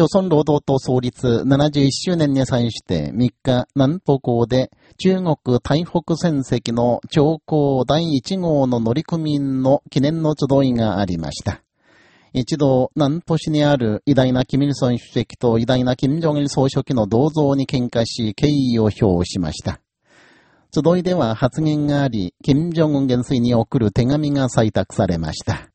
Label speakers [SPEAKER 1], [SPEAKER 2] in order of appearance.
[SPEAKER 1] 朝鮮労働党創立71周年に際して3日、南北港で中国台北船籍の長江第1号の乗組員の記念の集いがありました。一度、南都市にある偉大なキミルソン主席と偉大なキム・ジョンイル総書記の銅像に喧嘩し、敬意を表しました。集いでは発言があり、キム・ジョンウン元帥に送る手紙が採択されました。